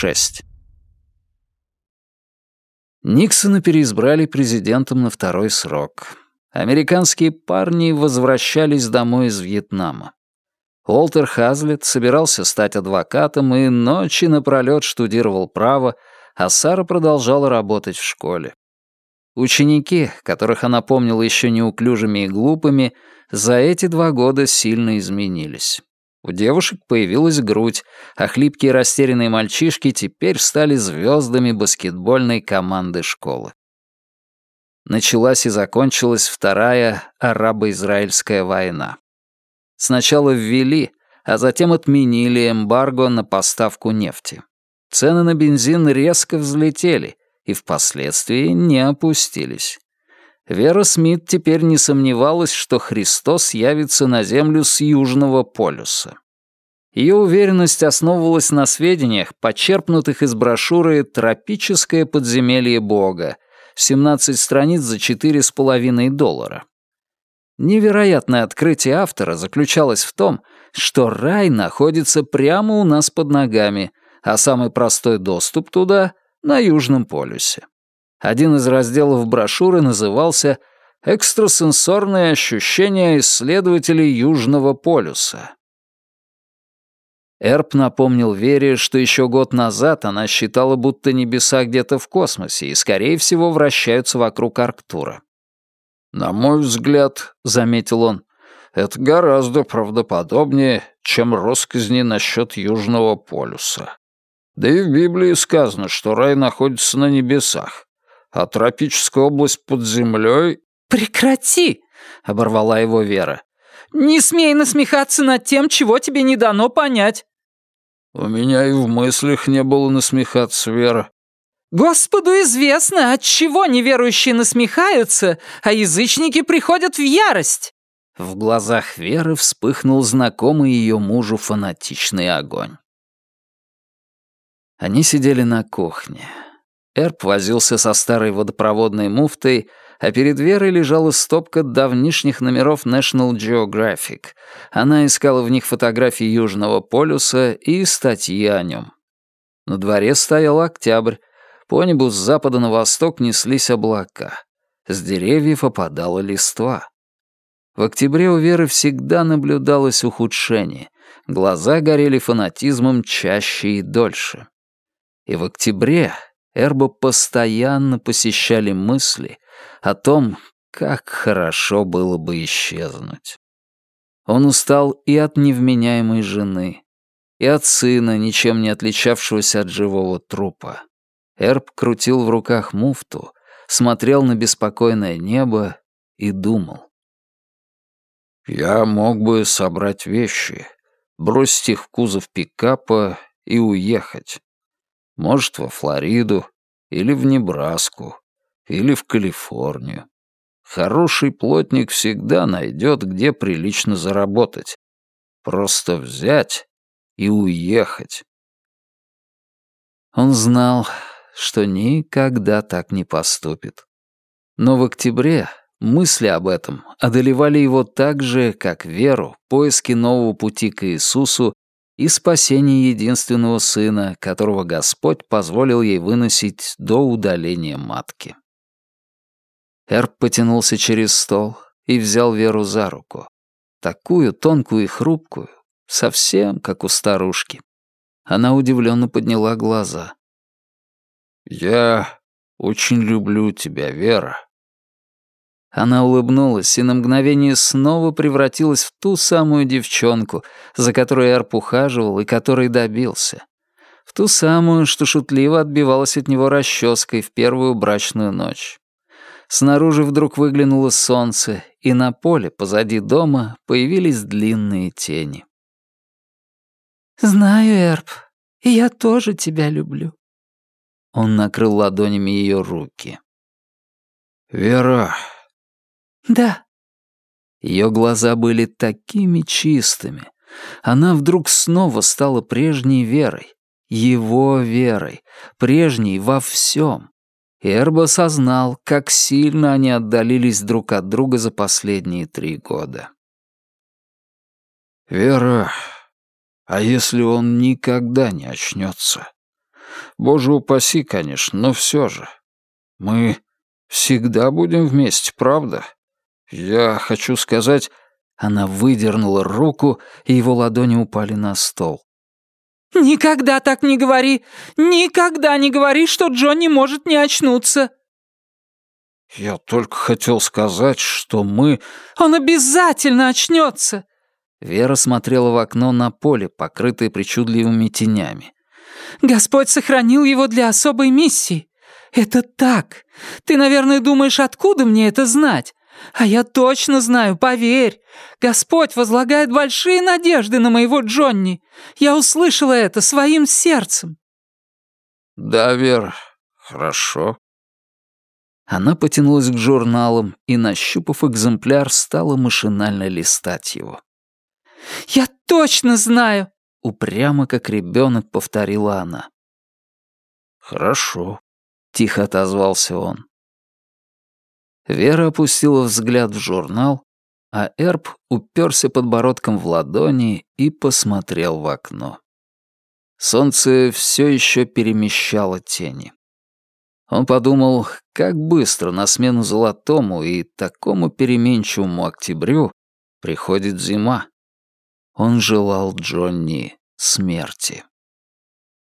6. Никсона переизбрали президентом на второй срок. Американские парни возвращались домой из Вьетнама. Уолтер Хазлет собирался стать адвокатом и ночи напролёт штудировал право, а Сара продолжала работать в школе. Ученики, которых она помнила еще неуклюжими и глупыми, за эти два года сильно изменились. У девушек появилась грудь, а хлипкие растерянные мальчишки теперь стали звездами баскетбольной команды школы. Началась и закончилась вторая арабо-израильская война. Сначала ввели, а затем отменили эмбарго на поставку нефти. Цены на бензин резко взлетели и впоследствии не опустились. Вера Смит теперь не сомневалась, что Христос явится на Землю с Южного полюса. Ее уверенность основывалась на сведениях, почерпнутых из брошюры «Тропическое подземелье Бога», 17 страниц за 4,5 доллара. Невероятное открытие автора заключалось в том, что рай находится прямо у нас под ногами, а самый простой доступ туда — на Южном полюсе. Один из разделов брошюры назывался «Экстрасенсорные ощущения исследователей Южного полюса». Эрп напомнил Вере, что еще год назад она считала, будто небеса где-то в космосе и, скорее всего, вращаются вокруг Арктура. «На мой взгляд», — заметил он, — «это гораздо правдоподобнее, чем россказни насчет Южного полюса. Да и в Библии сказано, что рай находится на небесах а тропическая область под землей...» «Прекрати!» — оборвала его Вера. «Не смей насмехаться над тем, чего тебе не дано понять». «У меня и в мыслях не было насмехаться, Вера». «Господу известно, от чего неверующие насмехаются, а язычники приходят в ярость». В глазах Веры вспыхнул знакомый ее мужу фанатичный огонь. Они сидели на кухне. Эрп возился со старой водопроводной муфтой, а перед Верой лежала стопка давнишних номеров National Geographic. Она искала в них фотографии Южного полюса и статьи о нем. На дворе стоял октябрь. По небу с запада на восток неслись облака. С деревьев опадала листва. В октябре у Веры всегда наблюдалось ухудшение. Глаза горели фанатизмом чаще и дольше. И в октябре Эрбо постоянно посещали мысли о том, как хорошо было бы исчезнуть. Он устал и от невменяемой жены, и от сына, ничем не отличавшегося от живого трупа. Эрб крутил в руках муфту, смотрел на беспокойное небо и думал. «Я мог бы собрать вещи, бросить их в кузов пикапа и уехать. Может, во Флориду, или в Небраску, или в Калифорнию. Хороший плотник всегда найдет, где прилично заработать. Просто взять и уехать. Он знал, что никогда так не поступит. Но в октябре мысли об этом одолевали его так же, как веру, поиски нового пути к Иисусу и спасение единственного сына, которого Господь позволил ей выносить до удаления матки. Эрб потянулся через стол и взял Веру за руку. Такую тонкую и хрупкую, совсем как у старушки. Она удивленно подняла глаза. «Я очень люблю тебя, Вера», она улыбнулась и на мгновение снова превратилась в ту самую девчонку, за которой Эрп ухаживал и которой добился. В ту самую, что шутливо отбивалась от него расческой в первую брачную ночь. Снаружи вдруг выглянуло солнце, и на поле позади дома появились длинные тени. «Знаю, Эрп, и я тоже тебя люблю». Он накрыл ладонями ее руки. «Вера, «Да». Ее глаза были такими чистыми. Она вдруг снова стала прежней верой. Его верой. Прежней во всем. Эрбо осознал, как сильно они отдалились друг от друга за последние три года. «Вера, а если он никогда не очнется? Боже упаси, конечно, но все же. Мы всегда будем вместе, правда? Я хочу сказать...» Она выдернула руку, и его ладони упали на стол. «Никогда так не говори! Никогда не говори, что Джонни может не очнуться!» «Я только хотел сказать, что мы...» «Он обязательно очнется!» Вера смотрела в окно на поле, покрытое причудливыми тенями. «Господь сохранил его для особой миссии. Это так. Ты, наверное, думаешь, откуда мне это знать? А я точно знаю, поверь. Господь возлагает большие надежды на моего Джонни. Я услышала это своим сердцем». «Да, Вера, хорошо», она потянулась к журналам и, нащупав экземпляр, стала машинально листать его. «Я точно знаю!» — упрямо, как ребенок, повторила она. «Хорошо», — тихо отозвался он. Вера опустила взгляд в журнал, а Эрб уперся подбородком в ладони и посмотрел в окно. Солнце все еще перемещало тени. Он подумал, как быстро на смену золотому и такому переменчивому октябрю приходит зима. Он желал Джонни смерти.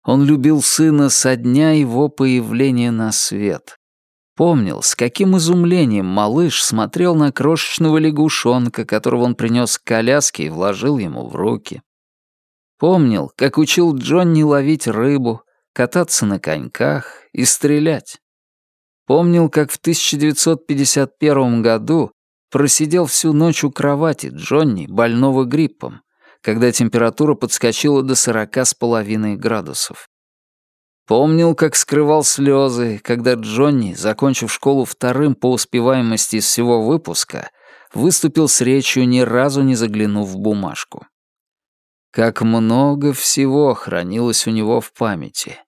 Он любил сына со дня его появления на свет. Помнил, с каким изумлением малыш смотрел на крошечного лягушонка, которого он принес к коляске и вложил ему в руки. Помнил, как учил Джонни ловить рыбу, кататься на коньках и стрелять. Помнил, как в 1951 году просидел всю ночь у кровати Джонни, больного гриппом, когда температура подскочила до сорока с половиной градусов. Помнил, как скрывал слезы, когда Джонни, закончив школу вторым по успеваемости из всего выпуска, выступил с речью, ни разу не заглянув в бумажку. Как много всего хранилось у него в памяти.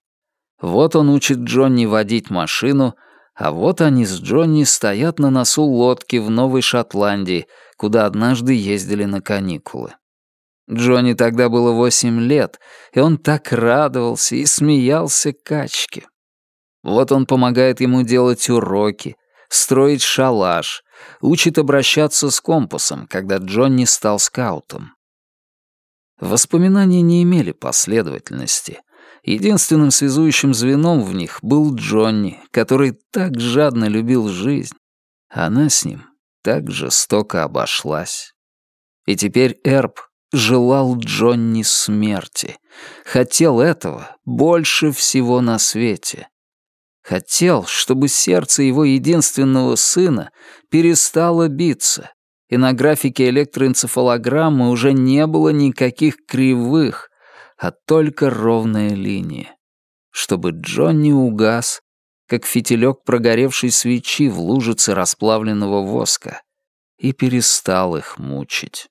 Вот он учит Джонни водить машину, а вот они с Джонни стоят на носу лодки в Новой Шотландии, куда однажды ездили на каникулы. Джонни тогда было восемь лет, и он так радовался и смеялся качке. Вот он помогает ему делать уроки, строить шалаш, учит обращаться с компасом, когда Джонни стал скаутом. Воспоминания не имели последовательности. Единственным связующим звеном в них был Джонни, который так жадно любил жизнь. Она с ним так жестоко обошлась. И теперь Эрб желал Джонни смерти. Хотел этого больше всего на свете. Хотел, чтобы сердце его единственного сына перестало биться, и на графике электроэнцефалограммы уже не было никаких кривых, а только ровная линия. Чтобы Джонни угас, как фитилек прогоревшей свечи в лужице расплавленного воска, и перестал их мучить.